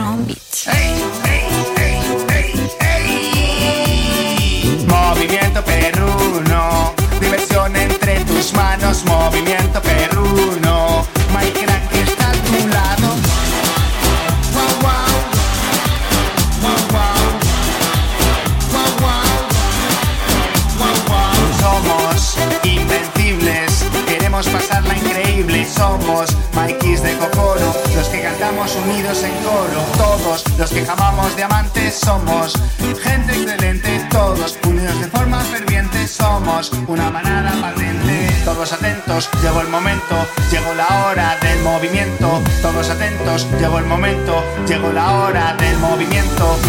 Strong Beat. Movimiento perruno, diversión entre tus manos, movimiento Mikeys de Cocoro, los que cantamos unidos en coro. Todos los que jamamos diamantes somos gente excelente. Todos unidos de forma ferviente somos una manada valiente. Todos atentos, llegó el momento, llegó la hora del movimiento. Todos atentos, llegó el momento, llegó la hora del movimiento